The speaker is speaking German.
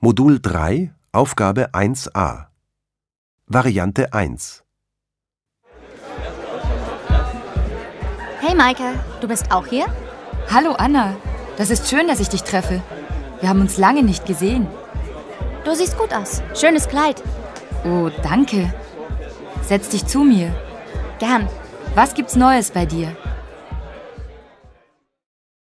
Modul 3, Aufgabe 1a. Variante 1. Hey Maike, du bist auch hier? Hallo Anna, das ist schön, dass ich dich treffe. Wir haben uns lange nicht gesehen. Du siehst gut aus. Schönes Kleid. Oh, danke. Setz dich zu mir. Gern. Was gibt's Neues bei dir?